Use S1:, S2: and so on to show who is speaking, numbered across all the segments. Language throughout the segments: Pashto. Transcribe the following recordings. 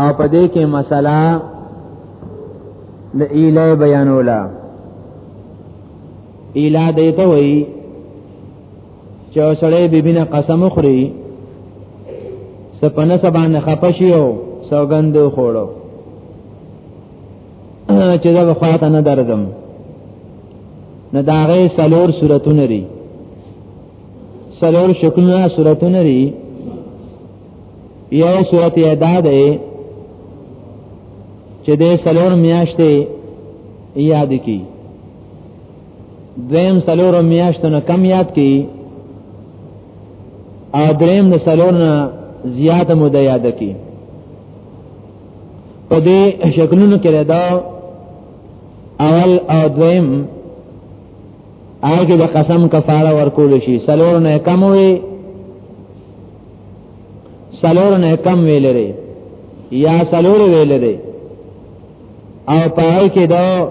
S1: او په دې کې مسله د اله بیانولا اله دې ته وایي چې سړی بيبينه قسم خوري سپنه سبان خپشي او سوګند خوړو چې دا خواته نه درځم نه داغه سلور صورتونه لري سلور شکلونه صورتونه لري یو صورت یې دا دی چې د سلور میاشتې یاد کی دریم سلور میاشتو نه کم یاد کی او دریم د سلور نه زیاته مده یاد کی په دې شکلونو کې دا اول او دویم هغه د قسم کفاره ورکول شي سلور نه کم وي سلور نه کم ویل لري یا سلور ویل لري او پای کې دا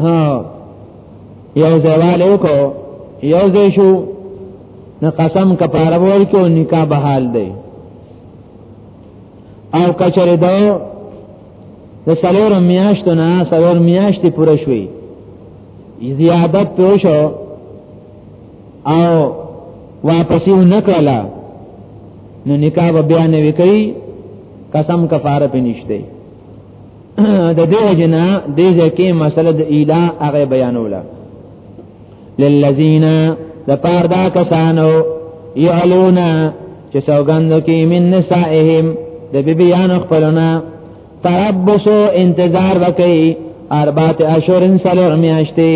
S1: ها یو ځوال یو کو یو ځې شو نه قسم کفاره ورکو نکاح بحال دی او کچره دا د سلور میاشتو نه سلور میاشتې پوره شوي زیادت پوه شو او واپسی نکړه نو نکاح بیا نه وکړي قسم کفاره پې نشته د دې وجنا د دې کې مسله د اله هغه بیانوله للذین د پار دا کسانو یعلونا چې سوګند کې من نسائهم د بیبیانو خپلونه تربصو انتظار وکي اربات اشورن سلو میاشتي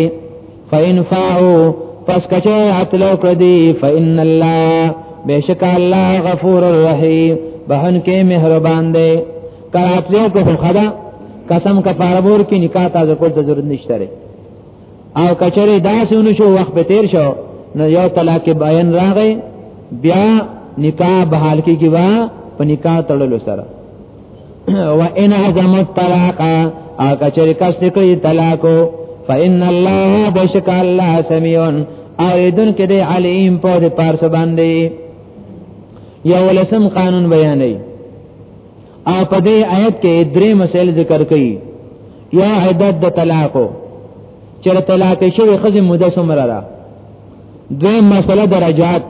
S1: فإن فاعو پس کچه اتلو کدی فإن الله بشک الله غفور الرحیم بهن کې مهربان دی کله اتلو کو خدا قسم کفاره ور کې نکاح تازه کول ته ضرورت نشته او کچره داسونه شو وخت به تیر شو نو یو طلاق بیان راغی بیا نکاح بحال کې کیوا په نکاح تړلو سره و ان عزم الطلاق اګه چې کښ کړی طلاق فإن الله بشک الله سميع اوریدن کې دی علیم په دې پارس باندې یو لسم قانون بیانې او په دې آیت کې درې مسائل ذکر کړي یا عدد د طلاق چې طلاق شوی خزه مده سمره را دوی مسله درجات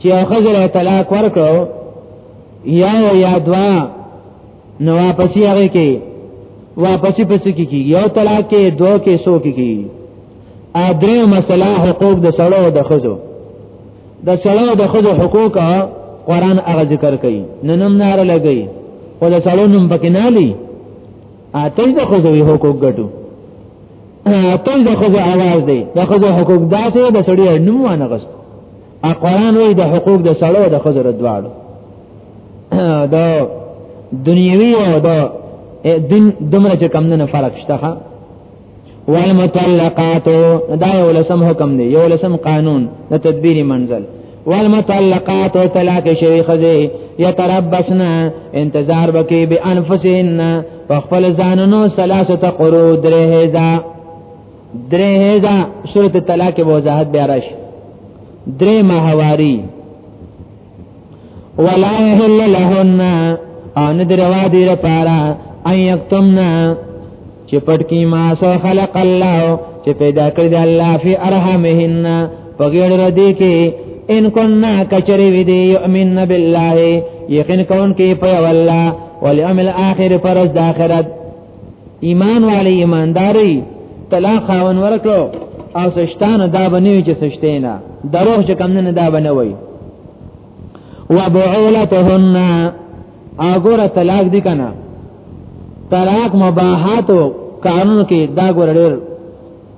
S1: چې خزه طلاق ورکړو یا یا دوا نو واپسی هغه کې واپسی پس کې کی یو طلاق کې دو کې سو کې کی ا درې مسله حقوق د سړو د خزو د سړو د خزو حقوق قران هغه ذکر کوي نن هم نار لګي او د سړو نوم پکې نه لي اته د خزو حقوق ګټو ته د خزو आवाज دی د خزو حقوق داسې د سړی نوم وانه غست ا قران وای د حقوق د سړو د خزر دواړو دا دنیوي او دا دین دمر چې کم نه فرق شته ها والمطلقات دا یو لسم حکم دی یو لسم قانون د تدبیر منزل والمطلقات طلاق شوی خزه یتربصنا انتظار وکي بانفسهن فخفل زاننو ثلاثه قرود رهزا درې دا سورته طلاق به وضاحت بیا راش درې ماهواری ولا يحل لهن ان دروا دې لپاره ان یکتمنا چې پټکی ما سو خلق الله چې پیدا کړی دی الله فی ارحمهن فغیر ردی کې ان کننا کچری وی دی یؤمن بالله یقین کون کې په والله والیوم الاخر فرز د اخرت ایمان والے ایمانداری طلاق خاون ورکړو او سشتان دا بنوي چې سشتینا دروغ چې کم نه دا بنوي وبعولتهن اګور طلاق دی کنه طلاق مباحات قانون کې دا ګور ډېر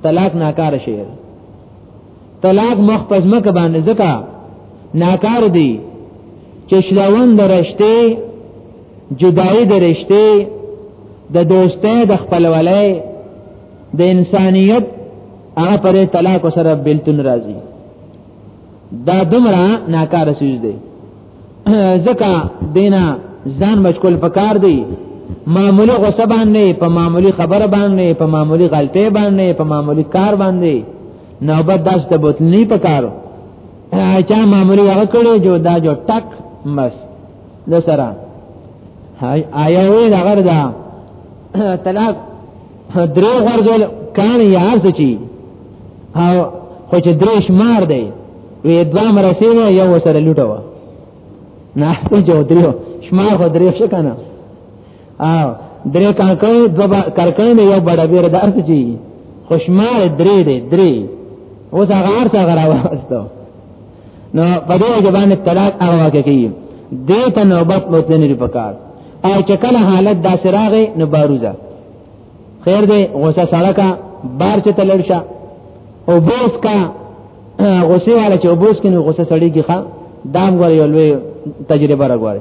S1: طلاق ناکار شي طلاق مخ پزما ک باندې زکا ناکار دی چې شلون درشته جدای درشته د دوستۍ د خپلولۍ د انسانیت هغه پر طلاق سره بلتون راځي دا دومره ناکار سوز دی زکا دینا ځان مشکل پکار دی معمولی غصه باندې په معمولی خبره باندې په معمولی غلطه باندې په معمولی کار باندې نوبت داس ته بوت نه پکارو چا معمولی هغه کړو جو دا جو ټک مس د سره آیا وی دا غر دا طلاق درو غرزول کان یار څه چی او خو چې درې شمار دی وی دوا مرسیو یو سره لټو نه څه جو درو شمار خو درې شکنه او درې کړکې دو کړکې نه یو بڑا بیر د ارڅ چی خوشمار درې دې درې اوس هغه ارڅ هغه راوستو نو په دې ځبانه طلاق هغه واکه کی دې ته نوبت وته نه پکار او چې کله حالت دا سراغه نو باروزه خیر دې غوسه سړکا بار چې تلړشه او بوس کا غوسه والا چې وبوس کینو غوسه سړی کیخه دام غوړی لوی تجربه راغوړي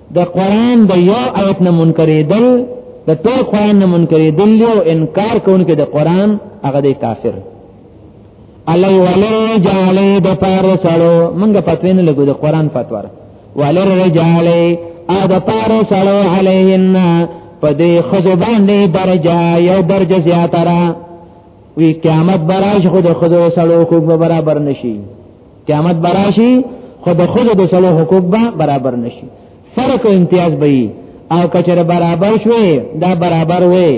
S1: د قران د یو آیت نه منکرې دل د ټول قران نه منکرې دل یو انکار کوونکې د قران هغه د کافر الله ولر جعل د پار سره موږ پتوین لګو د قران فتوا ولر جعل ا د پار سره علیهن پدې خزو باندې درجه یو درجه زیاتره وی قیامت براش خود خزو سره کو برابر نشي قیامت براشي خو د خود د سلو حقوق به برابر نشي فرق او امتیاز به او کچره برابر شوي دا برابر وي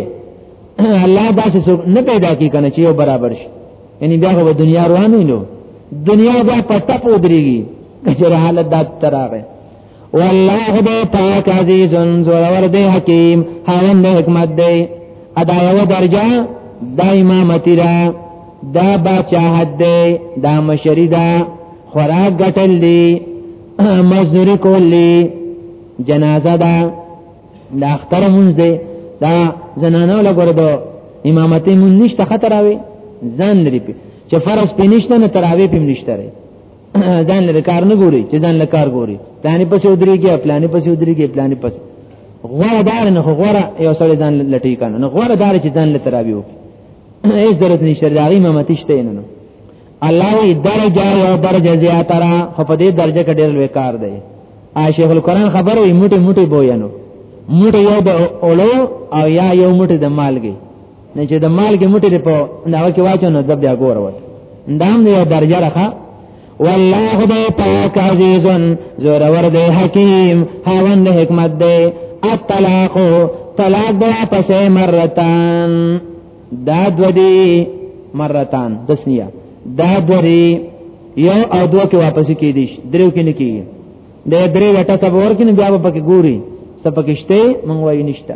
S1: الله داسې څوک نه پیدا کی کنه چې یو برابر شي یعنی بیا په دنیا روانو نو دنیا بیا په ټپ ودرېږي کچره حالت دا تراغه والله دې پاک عزیز زور دې حکیم هاوند حکمت دې ادا یو درجه دا امامتی را دا بچاحت دې دا مشری دا خوراک غټل دې مزدوری کولی جنازه دا دا اختر مونږ دې دا زنانو لګور دو امامتی مونږ نشته خطر اوي ځان لري چې فرض پینشته نه تراوی پینشته ځان له کار نه ګوري چې ځان له کار ګوري پلانې پسې ودرېږي پلانې پسې ودرېږي پلانې پسې غوړه دار نه غوړه یو سړی ځان لټی کنه نه غوړه دار چې ځان لته راویو هیڅ درته نشته داغي ممتشته نه الله وی درجه او درجه زیاتره خو په دې درجه کې ډېر لوی کار دی عاشق القرآن خبر وي موټي موټي بوینو موټي یو د اولو او یا یو موټي د مالګي نه چې د مال کې موټي په هغه کې واچو نو ځب بیا ګور وته اندام دی درجه راخه والله دې پاک عزیزن زور ور دې حکیم هاوند حکمت دې الطلاق طلاق بیا پسې مرتان دا دو دی مرتان تسنیه دا دو دی یو او دو کې واپس کې دي درو کې نه کیږي د درې وټه صبر کې نه بیا په کې ګوري سپکشته مونږ وایو نشته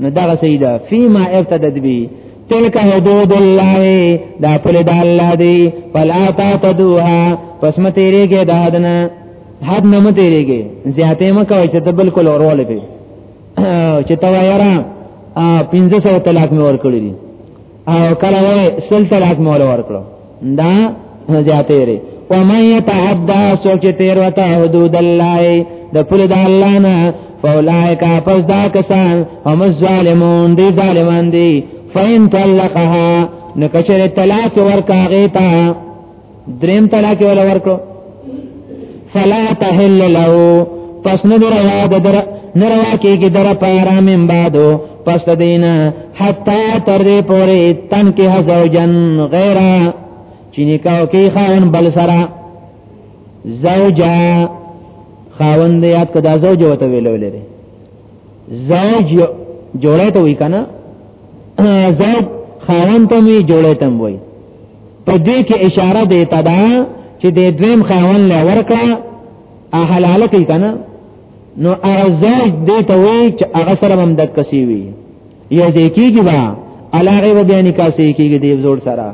S1: نو دا سیدا فيما ارتدت به تلک حدود الله دا پل دا الله دی فلا تعتدوها پس مې تیرېږي دا حدنا حد نه مې تیرېږي زیاتې مې کوي چې ته بالکل اورول پی چې تا یارا 1500 طلاق مې ور کړی او کله وې سل طلاق مول ورکړو دا زیاتې لري و من يتعدى سوچ تیر وته حدود الله د پوره د الله نه فاولائک پس دا کسان هم ظالمون دي ظالمان دي فین طلقها نو کچره طلاق ورکاغه تا دریم طلاق ولا ورکو فلا تحل له پس نه دروا د در نه روا کېږي در پارا من بعدو پس د دینا حتا تر دې پورې تن کې زوجن غیره چې نکاح کې خاون بل سره زوجا خاون دې یاد کدا زوج وته ویلو لري زوج جوړه ته وی کنه زوج خاون ته می جوړه تم وای په دې کې اشاره دی ته دا چې د دویم خاون له ورکا احلاله کوي کنه نو ارزاج دې ته وی چې هغه سره هم د کسي وي یا دې کېږي با علاغه و بیان کاسي کېږي دې زور سره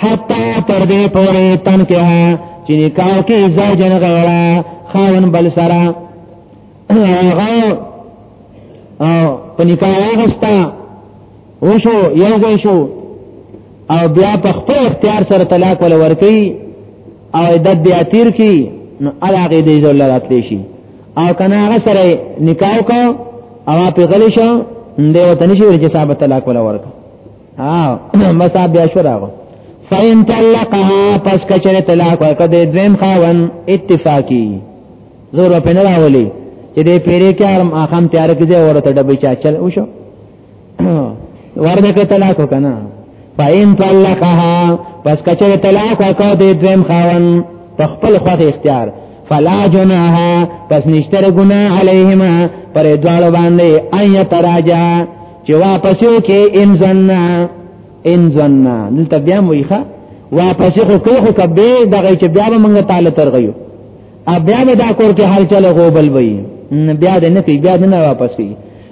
S1: حتا تر دې پورې تن کې چې نکاح کې زوج نه غواړه خاون بل سره هغه او په نکاح غوښته وشو یو ځای شو او بیا په خپل اختیار سره طلاق ول ورکی او عدت بیا تیر کی نو علاقه دی زول راتلی شي او کنه هغه سره نکاح کو او په غلی شو دی وته نشي ورچ صاحب طلاق ول ورک ها مسا بیا شو راغو فین طلقها پس کچره طلاق ورک دی دویم خاون اتفاقی زور په نه راولي چې دې پیری کې هر اخم تیار کړي ورته ډبې چا چل وشو ورنه کې طلاق وکنه فاین طلقها پس کچره طلاق وکاو دې دویم خاون په خپل خواخ اختیار فلا جناها پس نشتر گنا علیهما پر دوالو باندې ان یتراجا چې واپس یو کې ان زننا ان زننا دلته بیا ویخه واپس خو کوي خو کبه دغه چې بیا به موږ تعالی ترغیو ا بیا به دا کور کې حال چلو غوبل وي بیا دې نه کوي بیا دې نه واپس کوي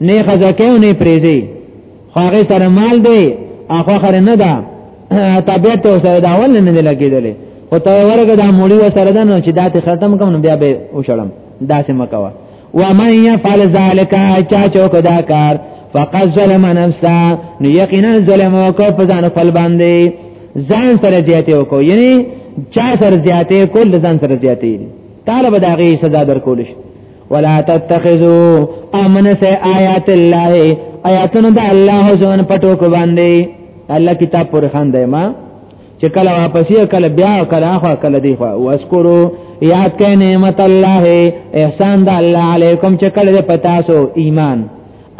S1: نه خزکه او نه پریزي خاغه سره مال دی اخو خر نه دا طبيعت او سره دا ول نه لګیدل او ته ورګه دا مولي و سره دا نو چې دات ختم کوم بیا به وشړم داسې مکوا و من يفعل ذلك چا چوک دا کار فقد ظلم نفسا نو یقینا ظلم وکړ په ځان خپل باندې ځان سره زیاته وکړو یعنی چا سره زیاته کول ځان سره زیاته طالب داغي سزا درکول شي ولا تتخذوا امن سے آیات الله آیاتنا د الله ځون پټو کو باندې الله کتاب پر خان دی ما چې کله واپس یې کله بیا کله اخو کله دی خو واسکرو یاد کړئ نعمت الله احسان د الله علیکم چې کله پتا سو ایمان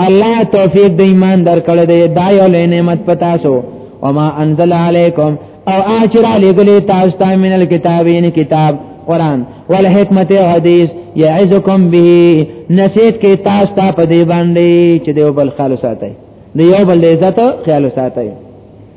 S1: الله توفیق د ایمان درکړه دی دا یو لوی نعمت پتا سو او ما انزل علیکم او اچر علیکلی تاسو ته من الكتابین کتاب قران والحکمت حدیث یعزکم به نصیحت کی تاسو ته په دی باندې چې دیو بل خالص ساتي دیو بل عزت خیال ساتي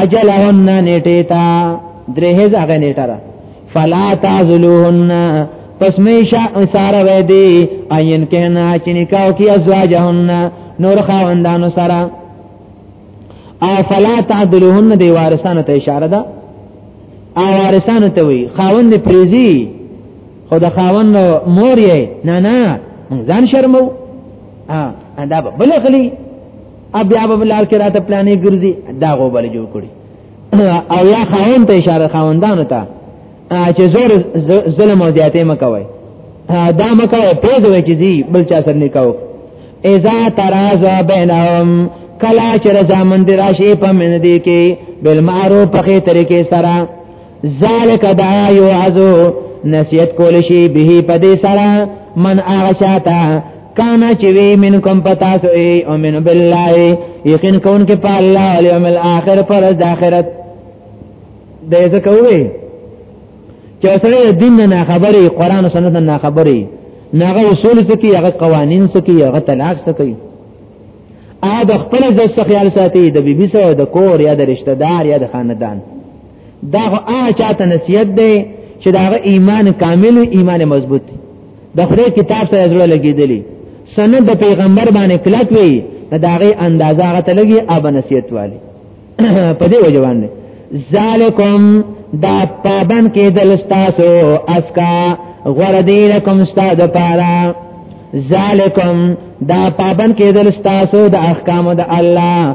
S1: اجل اون نیټه تا درهز هغه نیټه را فلا تعذلوهن پس میشا سارا وی دی این کهنا چی نکاو کی ازواجهن نور خواندانو سارا او فلا تعذلوهن دی وارثانو ته اشاره ده او وارثانو ته وی خاوند پریزی خو د خاوند مور یې نه نه ځان شرمو ا دا بل خلی بیا په لار کې راته پلانې ګرځي دا غو بل جوړ کړي او یا خاون ته اشاره خاوندانو ته چې زور ظلم او زیاتې مکوي دا مکوي په دوی چې دی بل چا سره نکاو اذا ترازا بینهم کلا چې رضا مند راشي په من دي کې بالمعروف په طریقې سره ذالک دعا یعذو نصیحت کول شي به په دې سره من اغشاتا کانا چې وی من کوم پتا سو ای او من بالله یقین کون کې په الله او یوم الاخر پر د اخرت د څه کوي چې سره دین نه خبرې قران او سنت نه خبرې ناغه اصول څه کې هغه قوانین څه کې هغه طلاق څه کې ا د خپل ځخ خیال ساتي د بیبي سره د کور یا د رشتہ دار یا د خاندان دا خو هغه چاته نصیحت دی چې دا ایمان کامل او ایمان مضبوط د خدای کتاب سره زړه لګیدلی سند د پیغمبر باندې کلک وي دا غي اندازه هغه ته لګي اب نصیحت والی په دې وجه باندې ذالکم دا پابن کې دل تاسو اسکا غور دی لکم استاد پارا ذالکم دا پابن کې دل تاسو د احکام د الله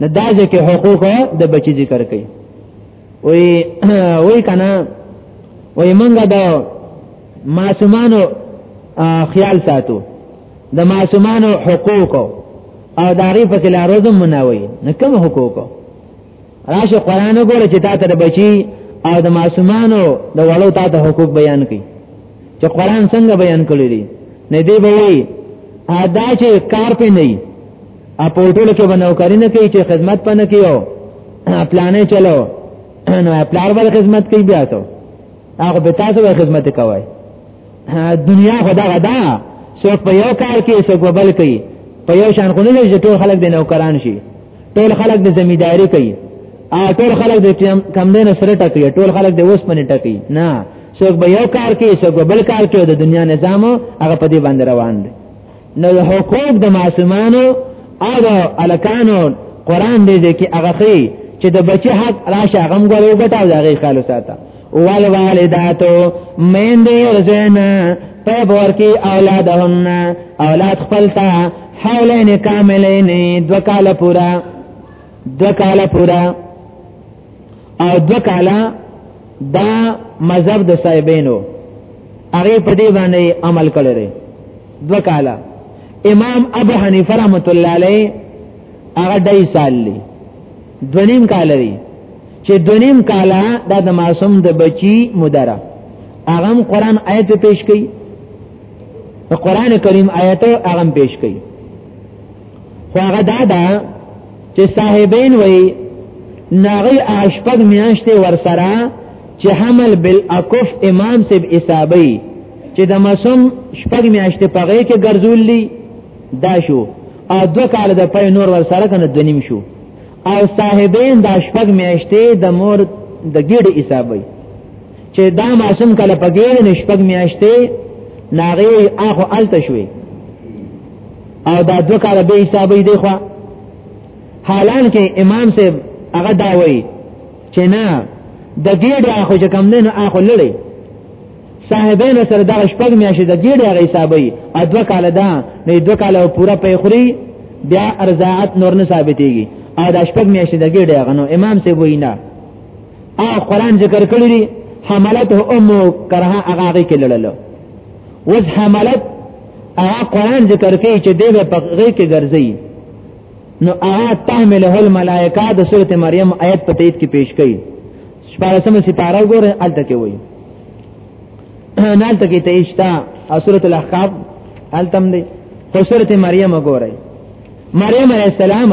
S1: نه دا ځکه حقوق د بچی ذکر کوي وی وی کنه وی منګه دا معصومانو خیال ساتو د معصومانو حقوق او داری په کلا روزم مناوي نه کوم حقوق راشه قران وګوره چې تاسو د بچی او د معصومانو د وړو تاسو حقوق بیان کړي چې قران څنګه بیان کړی دی نه دی به وی ادا چې کار په نه اپورټل کې باندې وکړی نه کوي چې خدمت پنه کیو پلانې چلو نو پلار ول خدمت کوي بیا ته هغه به تاسو ول خدمت کوي دنیا خدا غدا څوک په یو کار کې څوک بل کوي په یو شان خو نه لږ ټول خلک د نوکران شي ټول خلک د زمیداری کوي ا ټول خلک د کم دین سره ټکي ټول خلک د اوس پنه ټکي نه څوک به یو کار کوي څوک بل کار کوي د دنیا نظام هغه په دې باندې روان دی نو د حقوق د معصومانو او د الکانو قران دې دې کې هغه خي چې د بچي حق راشه غم غوړو بټاو دغه خالو ساته وال والداتو مین دې ورزنه په بور کې اولادهن اولاد خپلتا حولین کاملین دو کال پورا دو کال پورا او دو کالا دا مذهب د صاحبینو هغه په دې باندې عمل کړی دو کالا امام ابو حنیفه رحمۃ اللہ علیہ هغه دای سال لی دونیم کال دی چې دونیم کال دا د معصوم د بچی مدره هغه قرآن آیت پیش کړي قرآن کریم آیت هغه پیش کړي خو هغه دا ده چې صاحبین وای ناغي اشپد میاشتې ورسره چې حمل بالاکف امام سب حسابي چې د مسوم شپږ میاشتې پغې کې ګرځول دي دا شو او دو کال د پي نور ور سره کنه دنیم شو او صاحبین د شپږ میاشتې د مور د ګډ حسابي چې دا ماشوم کله په ګیر نشپګ میاشتې ناغه اخو الته شوي او دا دوه کاله به حسابې دی خو حالان کې امام سے هغه دا وایي چې نه د ګیډه اخو چې کم نه اخو لړی صاحبین سره دا شپږ میاشتې د ګیډه هغه حسابې او دوه کاله دا نه دوه کاله پورا په خوري بیا ارزاعت نور نه ثابتېږي او دا شپږ میاشتې د ګیډه هغه نو امام سے وایي نه او قران ذکر کړی دی حملته ام کرها هغه هغه کې لړلو وز حملت هغه قران ذکر کوي چې دی په غي کې ګرځي نو هغه تحمله الملائکه د سوره مریم آیت په تایید کې پیش کړي شپږمه ستاره وګوره الته کې وایي نالته کې تیشتا او سوره الاحقاف التم دی خو سوره مریم وګوره مریم علیہ السلام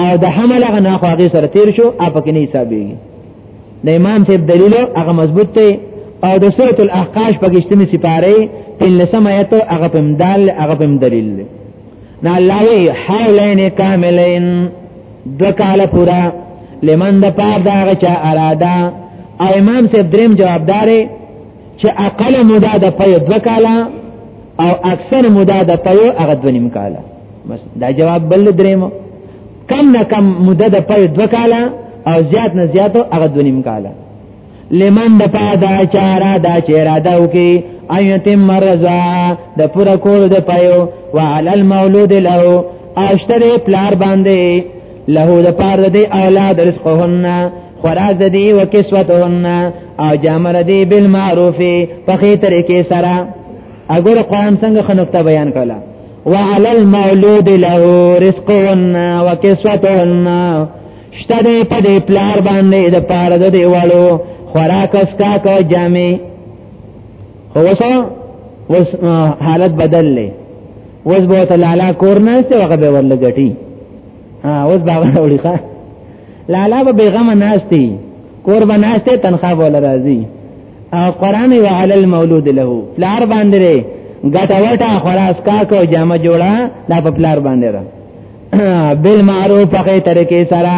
S1: او د حمل هغه نه خو هغه سره تیر شو اپ کې نه حسابېږي د امام صاحب دلیل هغه مضبوط دی او د سورۃ الاحقاف په کښتمه سپاره تل لسم آیت هغه په مدال هغه په دلیل دی نه الله وی حولین کاملین دو کال پورا لمن د پاره دا چا اراده او امام صاحب دریم جوابدار چې اقل مدد په دو کاله او اکثر مودا د پيو هغه د نیم کاله بس دا جواب بل درېمو کم نه کم مودا د پيو دو کاله او زیات نه زیات هغه د نیم کاله لمن د پا دا چارا دا چیرا دا وکي ايتم مرزا د پورا کول د پيو وعلى المولود له اشتري پلار باندې له د پاره د اولاد رزقهن خوراک د دی او کسوتهن او جامر دی بالمعروف په خې طریقې سره اگر قرآن څنګه خنقته بیان کړه وعلى المولود له رزقهن وكسوتهن شته دې په دې پلار باندې د پاره د دیوالو خوراک اسکا کو جامې هوسا وس حالت بدل لې وس بہت لالا کورنه څه وخت به ورلګټي ها اوس باغ وړي ښا لالا به بیغم ناشتي کور به ناشته تنخواه بوله راځي او قران یو علی المولود له پلار باندې ګټه وټه خلاص کا کو جامه جوړه دا په پلار باندې را بل معروف په طریقې سره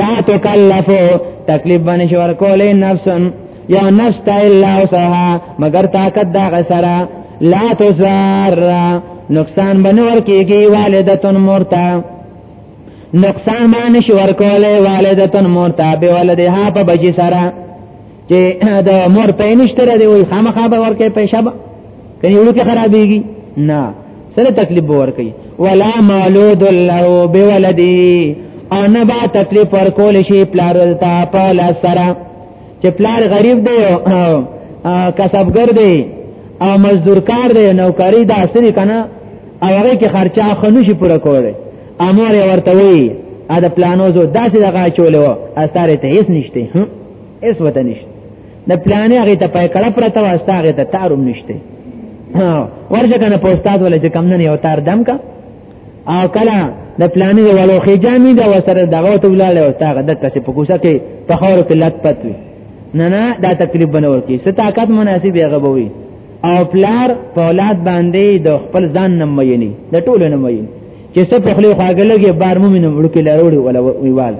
S1: لا تکلفو تکلیف باندې شور کولې نفسن یا نشتا الا وسها مگر طاقت دا غسرا لا تزار نقصان بنور کیږي والدتن مرتا نقصان باندې شور کوله والدتن مرتا به ولدها په بچی سره چې دا مور په نشتره دی وي خامخا به ورکه پیسې به کله یو کې خرابېږي نه سره تکلیف به ورکي ولا مولود له بولدی او نه با تکلیف ورکول شي پلار ولتا په لاسره چې پلار غریب دی کسبګر دی او مزدور کار دی نوکری دا سری کنه او هغه کې خرچه خنوشي پوره کوله امر ورته وی ا د پلانو زو داسې دغه چولو اثر ته هیڅ نشته هیڅ وته نشته د پلانې هغه ته پای کړه پرته واسطه هغه ته تاروم نشته ورځ کنه پوسټات ولې چې کم نه یو تار دم کا او کله د پلانې د ولو خجامي دا وسره دغه ته ولاله او تاغه د کسې په کوسه کې په خور کې لات پتوي نه نه دا تکلیف بنور کې ست طاقت مناسب یې غبوي او پلار په اولاد باندې د خپل ځان نه مېني د ټولو نه مېني چې څه په خله خواګلږي بار مومن وړکې لروړي ولا ویوال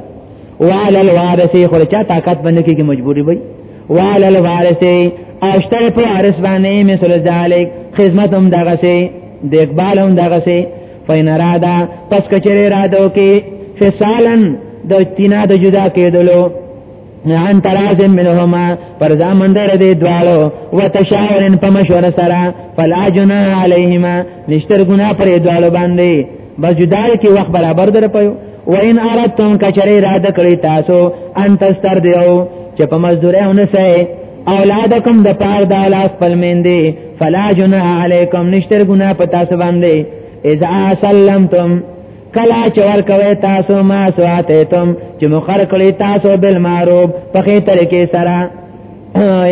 S1: وعلى الوارث خو چا طاقت باندې کې مجبوري وي وعلى الوارث اشتر په عرس باندې مثل ذلک خدمت هم دغه سي دیکبال هم دغه سي فین ارادا پس کچره را دو کې فسالن د تینا د جدا کېدلو ان ترازم منهما پر زامن در دې دوالو وتشاورن په مشوره سره فلا جنا علیهما نشتر ګنا پر دوالو باندې بجدار کې وخت برابر در پيو و ان ارادتم کچری را د کړی تاسو ان تستر دیو چې په مزدوره ونه سي اولادکم د پار د اولاد پلمندې فلا جناح علیکم نشتر ګنا په تاسو باندې اذا سلمتم کلا چور کوي تاسو ما سواتتم چې مخر کړی تاسو بالمعروف په خې طریقې سره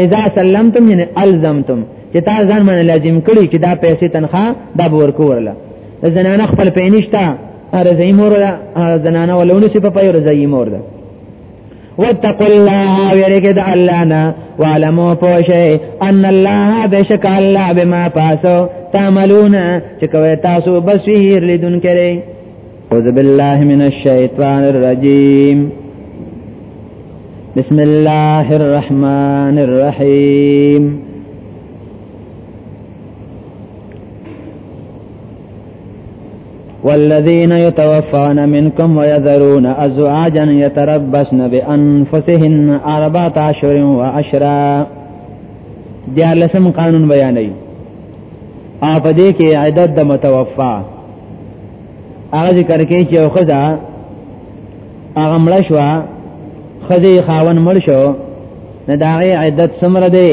S1: اذا سلمتم یعنی الزمتم چې تاسو ځان باندې لازم کړی چې دا پیسې تنخواه دا ورکو ورله زنانه خپل پینشتا رضای مور ده زنانه ولونه چې په پای رضای مور ده واتقوا الله ويرجد الله وعلموا پوشه ان الله بشک الله بما پاسو تعملون چې کوي تاسو بصیر لیدون کړي اعوذ بالله من الشیطان الرجیم بسم الله الرحمن الرحیم والذین یتوفون منکم ویذرون ازواجا یتربصن بانفسهن اربعه اشهر و عشرا بیا لسم قانون بیانوي اپ دې کې عدد د متوفا هغه ذکر کوي چې یو خدا هغه مړ شو خدي خاون مړ شو نه داغه عدت سمره دی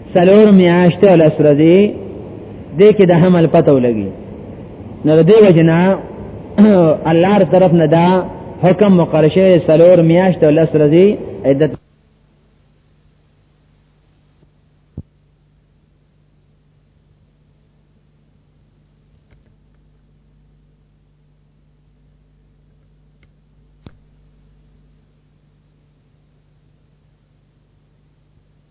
S1: سلور میاشتې او لس ورځې دې کې د حمل پته ولګي نو دې وجنا الله تر طرف نه دا حکم مقرر شوی سلور میاشتې او لس ورځې عدت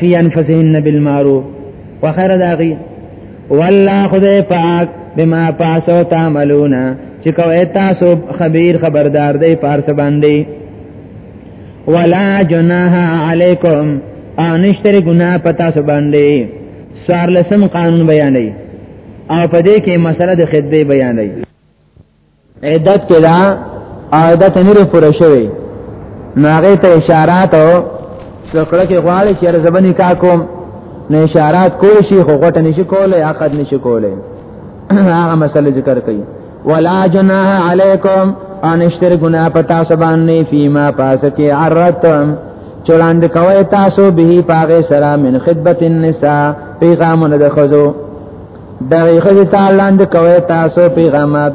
S1: فی انفسهن بالمعروف وخیر داغي والله خدای پاک بما پاسو تعملون چې کوي تاسو خبير خبردار دی پارس باندې ولا جناح علیکم انشتر گناہ پتا سو باندې سوار لسم قانون بیانې او په دې کې مسله د خدمت بیانې عدت کې دا عدت نه لري پوره شوی نو هغه ته اشارات او څکړه کې غواړي چې زبني کا کوم نه اشارات کول شي خو غټ نشي کولای عقد نشي کولای هغه مسله ذکر کړي ولا جناح علیکم ان اشتر گنا پتا سبان نه فیما پاس کې عرتم چولاند کوي تاسو به پاغه سره من خدمت النساء پیغامونه د خزو دغه خځه تعالی لاندې کوي تاسو پیغامات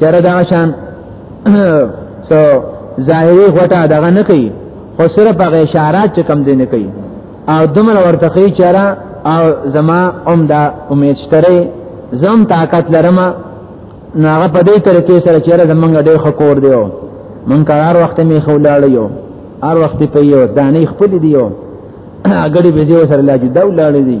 S1: چر دا شان سو ظاهری غټه دغه نه کوي خو صرف هغه اشاره چې کم دي نه کوي او دومره ورته کوي چر او زما هم دا امید شتره زم طاقت لرم نو هغه په دې طریقې سره چیرې زمونږ ډېر خکور دیو مونږ کار وخت می خولاړ یو هر وخت په یو دانې خپل دیو اګړي به دیو سره لا جدا ولاړ دی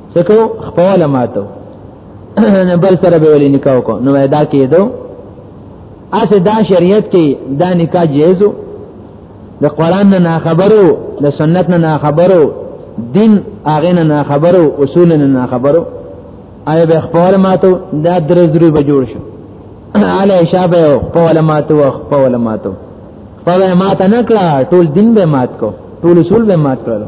S1: سکو خپل ماتو بل سره به ولې نکاح کو نو ادا کېدو اسه دا شریعت کې دا نکاح جایزو د قران نه خبرو د سنت نه خبرو دین هغه نه خبرو اصول نه خبرو آیا به خپل ماتو دا درې درې به جوړ شو علی شابه خپل ماتو خپل ماتو خپل مات نه کړه ټول دین به مات کو ټول اصول به مات کړو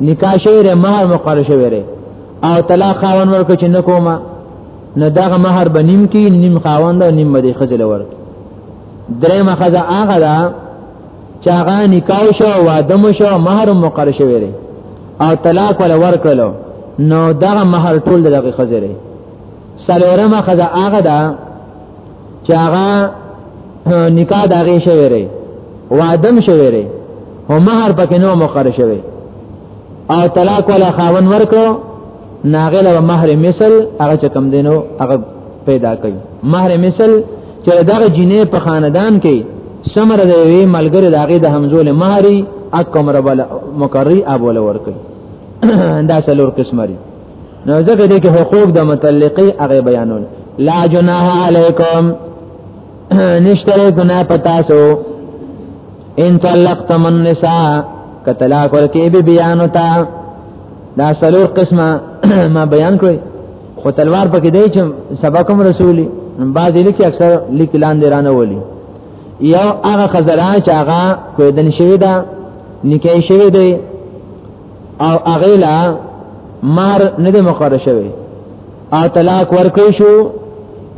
S1: نکاح شوی ری مہر مقرر شوی ری او طلاق خاون ورک چې نکوما نو دغه مہر به نیم کی نیم خاوند او نیم به خزل ورک درې مخزه هغه دا چې هغه نکاح شو واده مو شو مہر مقرر شوی ری او طلاق ولا ورکلو نو دغه مہر ټول دغه خزره سلورمه خزه هغه دا چې هغه نکاح داغه شوی ری وادم شوی ری او مہر پکې نو مقرر شوی او طلاق ولا خاون ورکو ناغله و مہر مثل هغه چې کم دینو هغه پیدا کړي مہر مثل چې دغه جنې په خاندان کې سمره د وی ملګری داغه د همزول مہری اکمر بل مقرری ابول ورکړي دا څلور قسمه نو ځکه دې کې حقوق د متعلقي هغه بیانول لا جناح علیکم نشتره گناہ پتاسو ان طلقتم النساء کطلاق ورکی بی بیانو تا دا سلور قسمه ما بیان کړی خو تلوار پکې دی چې سبقم رسولي بعض لیکي اکثر لیک لاندې رانه ولي یو هغه خزران چې هغه کویدن شوی دا نکای شوی دی او هغه لا مار نه د مقرر شوی او طلاق ورکړ شو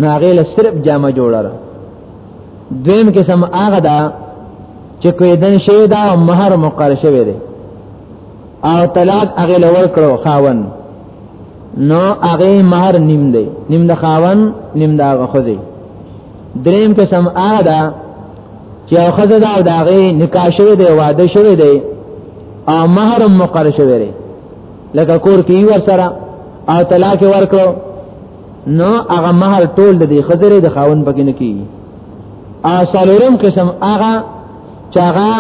S1: نو هغه له صرف جامه جوړره دویم قسم هغه دا چې کوی دن شی دا مہر مقرر شوی دی او طلاق هغه له ورکړو خاون نو هغه مہر نیم دی نیم د خاون نیم د هغه خوځي دریم قسم هغه ده چې او خزه دا او داغه نکاح شوی دی واده شوی دی او مہر مقرر شوی دی لکه کور کې ور سره او طلاق ورکړو نو هغه مہر ټول د خزره د خاون پکې نه کیږي اصلورم قسم هغه چاغه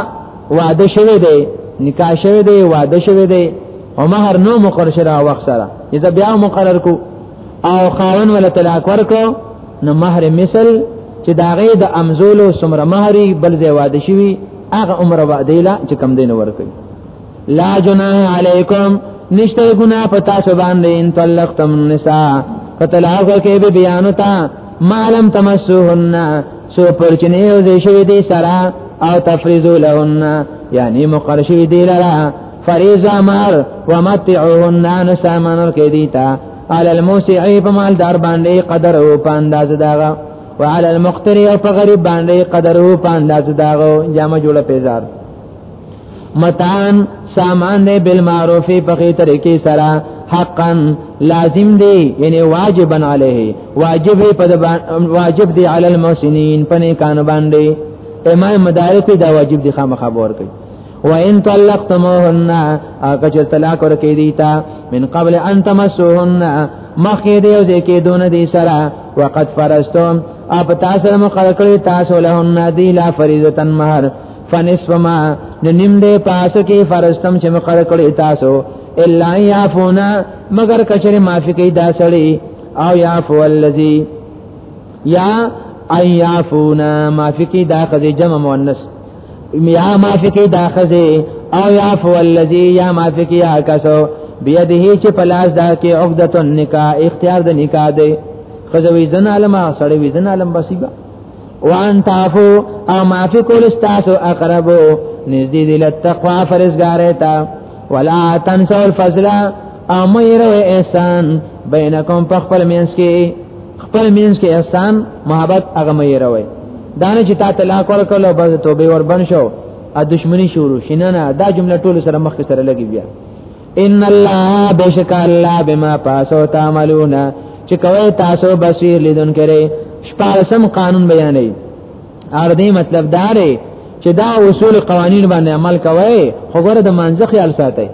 S1: وعده شوه دی نکاح شوه دی وعده شوه دی او مہر نو مقرر شوه وخت سره اذا بیا مقرر کو او خاون ولا طلاق ورکو نو مہر مثل چې داغه د امزولو سمره مہری بل ځای واده شوی هغه عمر وعده لا چې کم دین ورکړي لا جناح علیکم نشته ګنا پتا سو باندې ان طلقتم النساء فتلاق کې به بیان تا مالم تمسوهن سو پرچنه او دې شوی دې سرا او تفریزو لهن یعنی مقر شوی دې لرا فریضه مار ومتعوهن نسامن کې دیتا على الموسع په مال دار باندې قدر او په انداز داغه وعلى المقتر او په غریب باندې قدر او په انداز داغه جامه جوړه پیزار متان سامان دې بالمعروف په خې طریقې سره حقا لازم دی یعنی واجبا علیه واجب په واجب دی علی المحسنین په نه کان باندې امام مدارک دا واجب دی خامخا بور کوي وان طلقتموهن اګه چې طلاق ورکې دي تا من قبل ان تمسوهن مخې دې او دې کې دون دي سره وقد فرستم اپ تاسو مخکړه تاسو له نادی لا فریضه مہر فنصف ما ننیم دے پاسو کی فرستم چې مقرر کړی تاسو الا یعفونا مگر کچره معافی کوي دا سړی او یعفو الذی یا ان یعفونا معافی کوي دا خزه جمع مؤنث یا معافی کوي دا خزه او یعفو الذی یا معافی کوي کسو بيدیه چې پلاس دا کې عقدۃ النکاح اختیار د نکاح دی خزوی زن علماء سړی وی زن علم بسیبا وان تعفو او معافی کول استاسو اقربو نزدی دی لتقوا فرزگاره تا ولا تنسو الفضل او میرو احسان بینکم پا خپل منس کی خپل منس کی احسان محبت اغا میرو دانه چې تا طلاق ورکړو بس توبه ور بن شو ا دښمنی شروع شینه نه دا جمله ټول سره مخ سره لګي بیا ان الله بشک الله بما پاسو تعملون چې کوي تاسو بصیر لیدون کړي شپارسم قانون بیانې اردی مطلب داري چې دا اصول قوانین باندې عمل کوي خو ګره د منځ خیال ساتي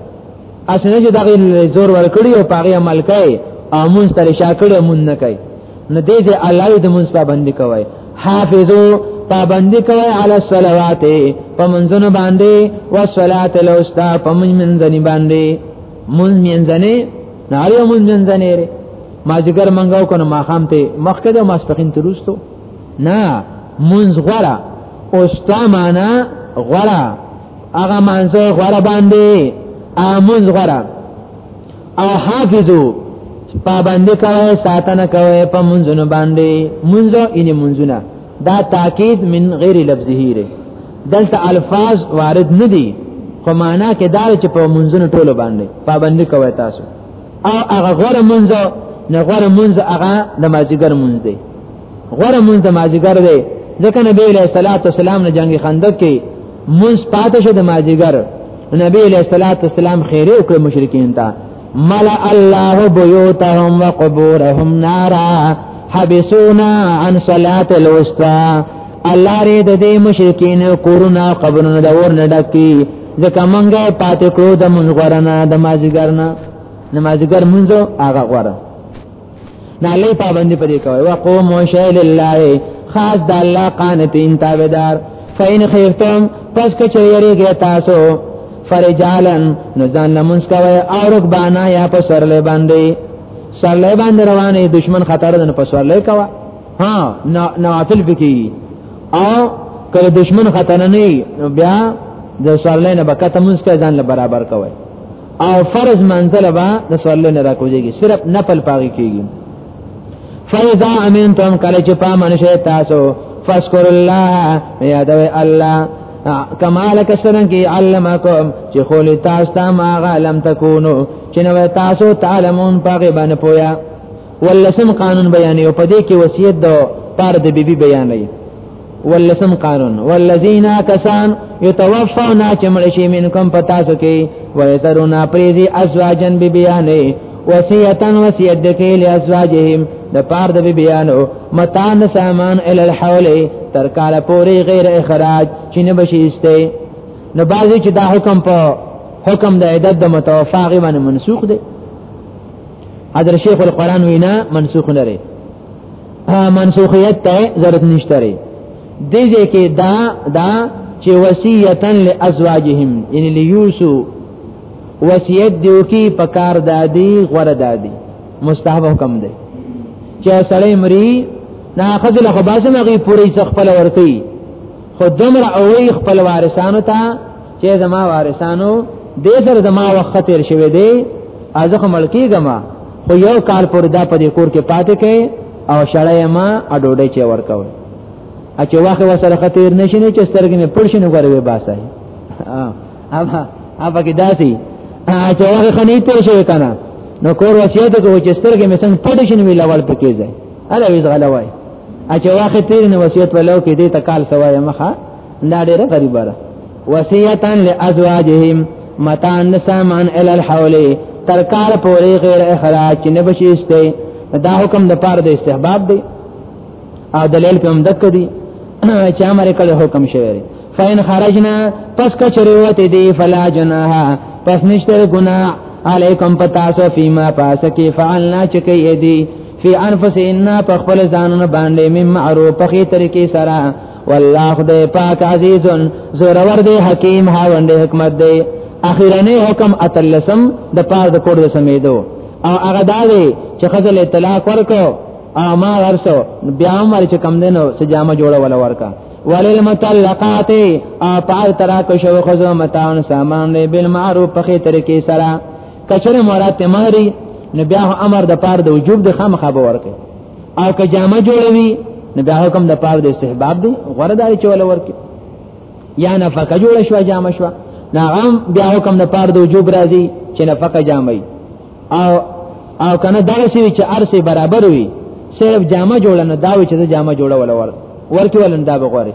S1: اسنه چې دغه زور ورکړي او پاره عمل کوي امون تر شاکړه مون نه کوي نو دې دې الله دې مونږ پابندي کوي حافظو پابندي کوي علی الصلوات په منځونو باندې او صلات الاوستا په منځني باندې مون منځني ناري مون منځني لري ما ذکر منګاو کنه ما خام ته مخکې د ماسپخین تروستو نه مونږ غره اوستا معنا غره هغه منځه غره باندې امونځ غره او حافظو پابند کوي ساتنه کوي په منځونو باندې منځو ان منځونه دا تاکید من غیر لفظه ری دلته الفاظ وارد ندي خو معنا کې دا چې په منځونو ټولو باندې پابند کوي تاسو او هغه غره منځو نه غره منځ هغه نمازګر منځ دی غره مونږ د ماجګر دی ځکه نبی علیہ الصلوۃ والسلام نه جنگ خندق کې مونږ پاتې شه د ماجګر نبی علیہ الصلوۃ والسلام خیر او کړ مشرکین ته مل الله بيوتهم وقبورهم نارا حبسونا عن صلاه الوسطى الله ری د دې مشرکین کورونه قبرونه د اور نه ډکی ځکه مونږه پاتې کړو د مونږ غرنه د ماجګرنه نمازګر مونږ هغه غره دا لې پابندي پدې کوي وقوم شیل الله خاص د الله قانتین تابعدار فین خیفتم پس کچې یریږي تاسو فرجالن نو ځان لمونځ کوي او رکبانا یا په سرلې باندې سرلې باندې روانې دشمن خطر دن په سرلې کوا ها نوافل بکی او کله دشمن خطر نه بیا د سرلې نه بکته مونږ ته ځان برابر کوي او فرض منزل با د سوال نه راکوږي صرف نفل پاږي کیږي فاذا امنتم کله چې پامن شي تاسو فذكر الله یادوي الله کمال کسرن کی علمکم چې خول تاسو ته ما غلم تکونو چې نو تاسو تعلمون پاګه باندې پویا ولسم قانون بیان یو پدې کې وصیت دو پار د بیبي بیان نه ولسم قانون والذین کسان یتوفون چې مړ شي منکم پتا سو کې ويذرون پریزي ازواجن ببیانه وصیتن وصیت دکی لی ازواجهم د پار د بی بیانو متان سامان ال الحول تر کال پوری غیر اخراج چې نه بشي استه نو بازی چې دا حکم په حکم د عدد د متوفاغي باندې منسوخ دی حضرت شیخ القران وینا منسوخ نه لري منسوخیت ته ضرورت نشته لري دې ځکه دا دا چې وصیتا لازواجهم یعنی لیوسو وصیت دیو کی پکار دادی غور دادی مستحب حکم دی چې سړی مری نا خذل خو باسم غي پوری څخه خپل ورکی خو دمر او خپل وارثانو ته چې زما وارثانو دې سره زما وخت تیر شوی دی ازخه ملکی ګما خو یو کال پر دا په دې کور کې پاتې کې او شړای ما اډوډې چې ورکوي اچې واخه وسره خطر نشي نه چې سترګې مې پړ شنو غره وې باسای اما اما کې داسي اچې واخه خنې تیر شوی کنه نو کور وصیت کوي چې سترګې مې څنګه پړ شنو وی لوړ پکې ځای الا وی زغلوي اچې واخه تیر نو وصیت ولو کې دې تکال سوای مخه دا ډیره غریبه ده وصیتان لازواجهم متان سامان ال الحول ترکار پوری غیر اخراج نه بشیسته دا حکم د پاره د استحباب دی او دلیل په هم دک دی چې امر کله حکم شوی فین خرجنا پس کچری وته دی فلا جناح پس نشته ګنا علیکم پتا سو فیما پاس کی فعلنا چکی دی فی انفسنا په خپل ځانونه باندې مم معروف په طریقې سره والله خدای پاک عزیز زورور دی حکیم هاوند حکمت دی اخیرنه حکم اتلسم د پاز د کوډ سمیدو او هغه دا دی چې خزل طلاق ورکو او ما ورسو بیا مر چې کم دینو سجامه جوړه ولا ورکا وللمطلقات او پاز ترا کو شو خزو متاون سامان دی بالمعروف په خې طریقې سره کچره مراد تماری نو بیا امر د پاره د وجوب د خامخا به ورکه او که جامه جوړوي نو بیا حکم د پاره د استحباب دی غره دای چې ول ورکی یا نفقه جوړ شو جامه شو نا غم بیا حکم د پاره د وجوب راځي چې نفقه جامه او او کنه دا شی چې ارسه برابر وي صرف جامه جوړنه دا و چې جامه جوړول ور ورکی ولندا بغوري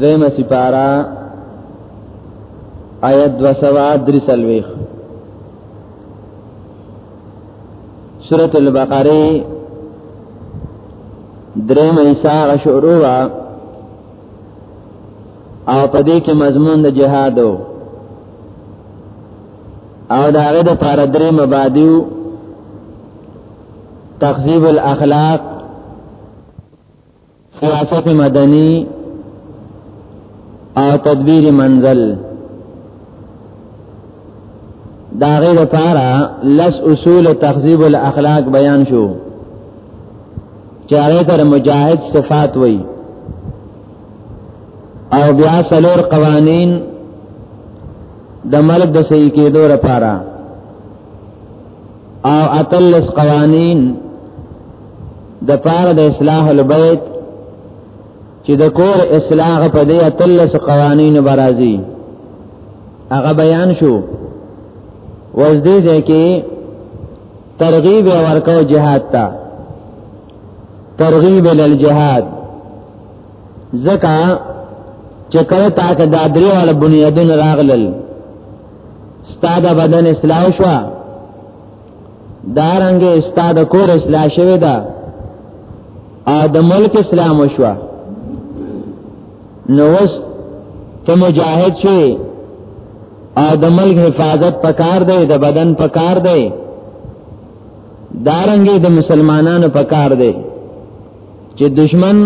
S2: دویمه سپارا آیت دو سوا دری سلویخ سورة البقره درم ایسا غشورو و او پدې کې مضمون د جهاد او دا غي د پاره درې مبادیو تخذیب الاخلاق سیاست مدنی او تدبیر منزل دا غیر پارا لس اصول تخذیب الاخلاق بیان شو چاره تر مجاهد صفات وی
S1: او بیا سلور قوانین د ملک د صحیح کېدو لپاره او اتلس قوانین د پاره د اصلاح البیت چې د کور اصلاح په دې اتلس قوانین برازي هغه بیان شو وزدې ده کې ترغیب ورکو جهاد ته ترغیب ال جهاد زکا چې کله تا ته دا درې وړ بنیادونه راغلل استاد بدن اصلاح شو دارنګ استاد کور اصلاح شوی دا ا د ملک اسلام شو نو وس ته مجاهد شي او د ملک حفاظت پکار دی د بدن پکار دی دارنګي د مسلمانانو پکار دی چې دشمن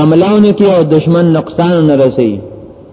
S1: عملونه کې او دشمن نقصان نه رسي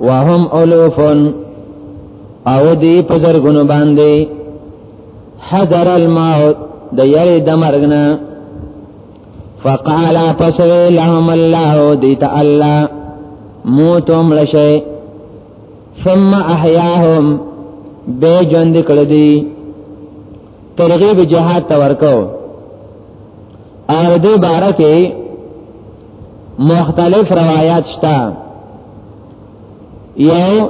S1: وهم الوفن او دی په زرګونو باندې حذر الموت د یری د مرګنا فقال فسوي لهم الله دیت الله موتم لشی ثم احیاهم به ژوند کړ دی ترغیب جهاد ته ورکو اور دې باره کې مختلف روایت شته یو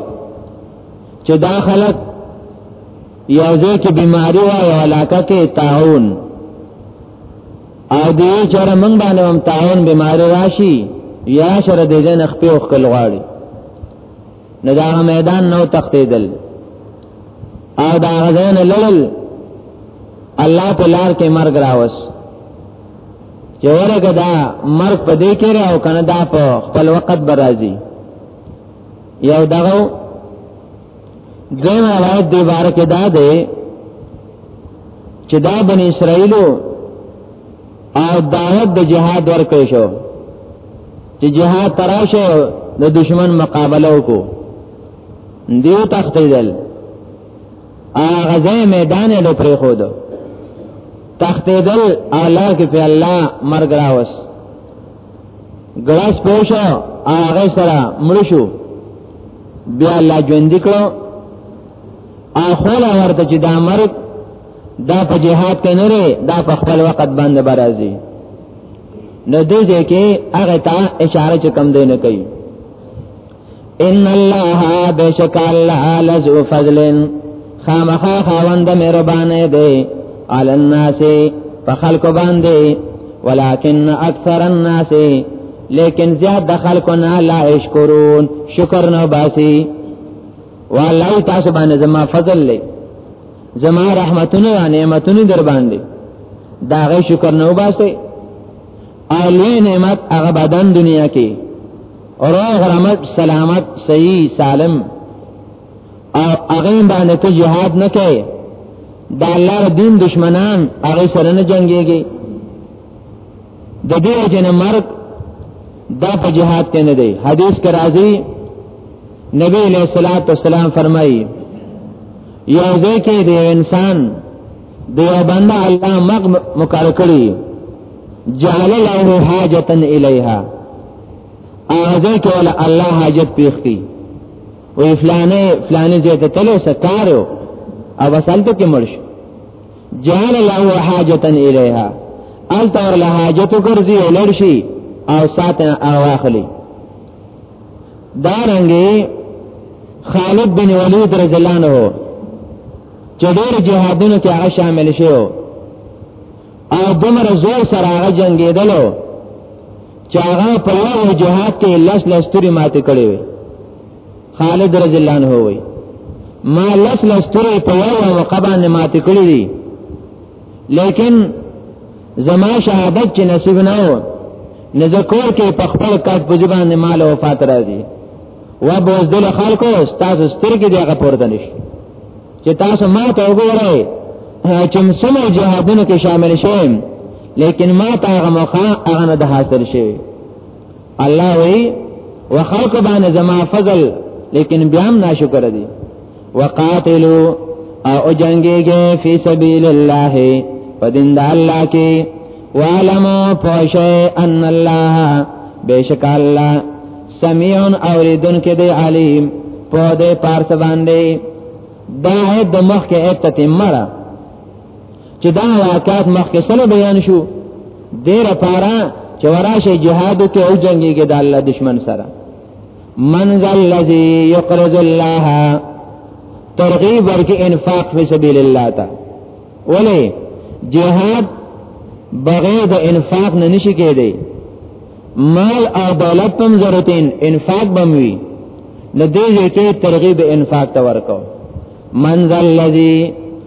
S1: چې دا خلک یو ځای کې بیماری و او علاقه کې تعاون او دې چر من باندې هم تعاون بیماری راشي یا شر دې جن خپل خپل غواړي نو دا میدان نو تختیدل او دا غزان لړل الله په لار کې مرګ راوس چې ورګه دا مرګ په دې کې راو کنه دا په خپل وخت برازي یو دغه دیم روایت دی بار کې دا دی چې دا بن اسرائیلو او دعوت د جهاد ورکړ شو چې جهاد تراشه د دشمن مقابله وکړو دیو تختیدل هغه ځای میدان له پرې خو دو تختیدل اعلی کې په الله مرګ راوس ګلاس پوشا هغه سره مړ شو بیا الله ژوند کړو اخول ورته چې دا مرګ دا په جهاد کې نه لري دا په خپل وخت باندې برازي نو دې دې کې هغه ته اشاره چې کم دی نه کوي ان الله بشک الله لذو فضل خامخا خاوند مهربانه دی علی الناس په خلق باندې ولکن اکثر الناس لیکن زیاد د خلکو نه لا اشکرون شکر نه باسي والله تاسو باندې زما فضل لې زما رحمتونه او نعمتونه در باندې دا غي شکر نه وباسي اولوی نعمت هغه بدن دنیا کې اور غرامت سلامت صحیح سالم او هغه باندې ته jihad نه کوي دا الله دین دشمنان هغه سره نه جنگيږي د دې جن مرګ دا په جهاد کې نه دی حدیث کې راځي نبی علیہ الصلوۃ والسلام فرمایي یو ځکه دی انسان دی بنده الله مغ مقرر کړی جعل له حاجتا الیها اځه کې ول الله حاجت پیختی وی فلانه فلانه زیته تلو سکارو او وسالته کې مرش جهل له حاجتا الیها ال تور له حاجت ګرځي ولړشي او ساته اواخلی دارنګي خالد بن ولید رضی الله عنه چې ډېر جهادونو کې هغه شامل شو او دمر زور سره هغه جنگیدلو چې هغه په یو جهاد کې لس لس توري ماته کړې وي خالد رضی الله عنه وای ما لس لس تورې په یو او قبان مات کړی دي لیکن زما شهادت چې نصیب نه و نه ذکر کې په خپل کټ په ځبان مال وفات راځي و بوز دل خلکو تاسو سترګې دی هغه پورته نشي چې تاسو ما ته وګورئ چې مسلمان جهادونو کې شامل شوم لیکن ما ته هغه مخه هغه نه حاصل شوی الله وی وخلق باندې زما فضل لیکن بیا هم ناشکر دي وقاتلو او جنگيږي فی سبیل الله په دین د الله کې وعلمو پوشه ان الله بیشک الله سمیعون اوریدن کې دی علیم په دې پارس باندې دا د مخ کې اتتمره چې دا واقعات مخکې سره بیان شو دیر پارا چې وراشه جهاد کې او جنگي کې د الله دشمن سره من ذا الذي يقرض الله ترغیب ورکې انفاق فی سبیل الله تا ولی جهاد بغیر د انفاق نه نشي کېدی مال او دولت هم ضرورتین انفاق بموي لدې کې ترغیب انفاق ته ورکو من ذا الذي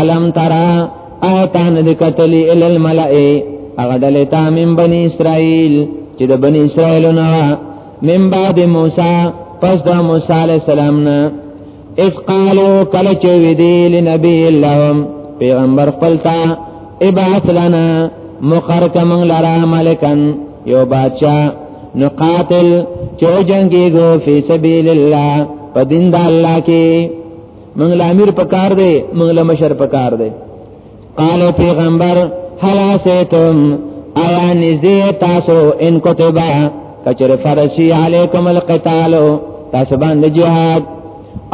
S1: الم ترا آیتان دی کتلی ال الملئی اغه ډلې تا من بنی اسرائیل چې د بنی اسرائیل نه من بعد موسی پس د موسی علی السلام نه اس قالو کله چې وی دی لنبی اللهم پیغمبر خپلتا ابعث لنا مخر کمن لرا ملکن یو بادشاہ نقاتل چو جنگی گو فی سبیل اللہ پا دین دا اللہ کی موږ له امیر په کار دی موږ له مشر په کار دی قالو پیغمبر حلا سیتم آیا نزدی تاسو ان کتبا کچر فرسی علیکم القتالو تاسو باندې جهاد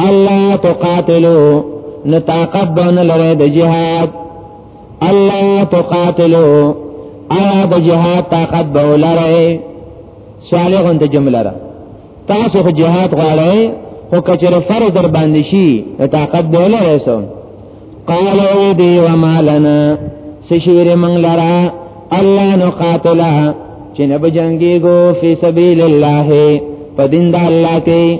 S1: الله تقاتلو نتاقب بون لره د جهاد الله تقاتلو آیا د جهاد طاقت بولره صالحون ته جمله را تاسو خو جهاد غواړئ خو کچره فرض در باندې شي طاقت به نه رسو قال او دی و مالنا سشیر من لرا الله نقاتلا چې نه بجنګي گو فی سبیل الله په دین د الله کې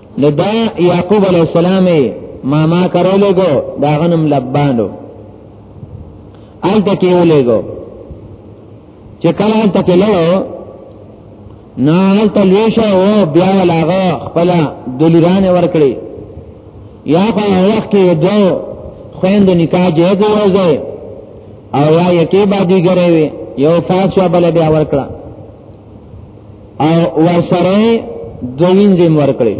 S1: نو دا یعقوب علی السلام ما ما کرو لګو دا غنم لبانو ال تکي ولګو چې کله ال تکي له نه ال تلويشه او بیا ولاغه خپل دلیران ورکړي یا په وخت کې دو خويند نکاح جوړ وځي او یا یکی باندې ګره وي یو فاصله بل بیا ورکړه او ورسره دوین زم ورکړي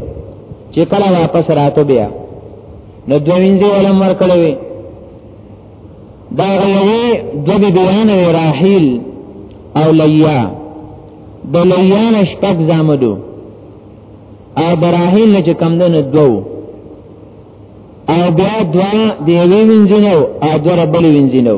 S1: چې کله واپس راته بیا نو دوین زم ولم ورکړي دا غوي دوی بیان راحیل او لیا د لیان شپږ زامدو او براهیل نه چې کم دنه دوو او بیا دوا دی وینځینو او دوا بل وینځینو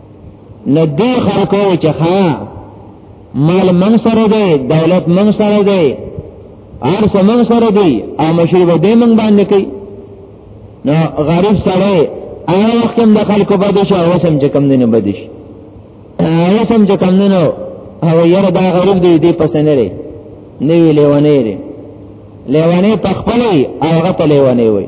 S1: نو دې خلکو چې ها مال من سره دی دولت من سره دی هر څه من سره دی او مشری به دې من باندې کوي نو غریب سره هغه وخت هم د خلکو په دې شو او سم چې کم دینه بدیش هغه سم چې کم دینه او یره دا غریب دی دې پس نه لري نه وی لیوانه لري لیوانه تخپلې هغه ته لیوانه وي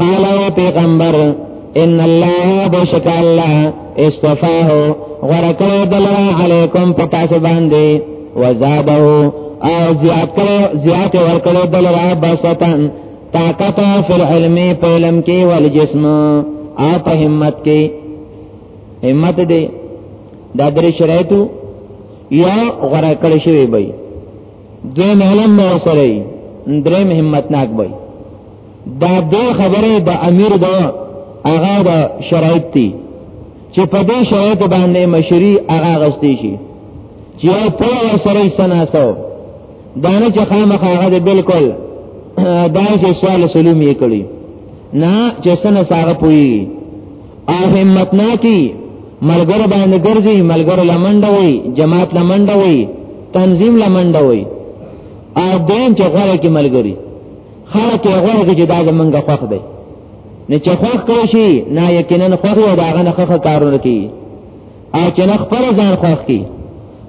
S1: قال يا پیغمبر ان الله بشک الله استفاه ورکو دلوا علیکم پتا سو باندې وزادو او زیاد کړو زیاد ورکړو دلوا بسطن طاقت فی العلم په علم کې ول جسم او په همت کې همت دې دا درې شرایطو یا غره کړی شوی وي دوی مهلم مو سره درې همت ناک وي دا دې خبره د امیر دا هغه دا شرایط دي چې په دې شرایط باندې مشری هغه غستې شي چې یو په سره سناسو دانه چې خامخ هغه بالکل دا چې سوال سلوم یې کړی نه چې سنه ساغه پوي او همت نه کی ملګر باندې ګرځي ملګر لمنډه وي جماعت لمنډه وي تنظیم لمنډه وي او دین چې غره کې ملګری خلک یې غوړه کې چې دا زمونږ خوښ دی نه چې خوښ کړی شي نه یقینا خوښ یو دا غنه خوښ کارونه کوي او چې نه خپل ځان خوښ کی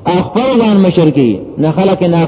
S1: او خپل ځان مشر کی نه خلک نه